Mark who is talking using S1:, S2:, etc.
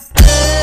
S1: stay.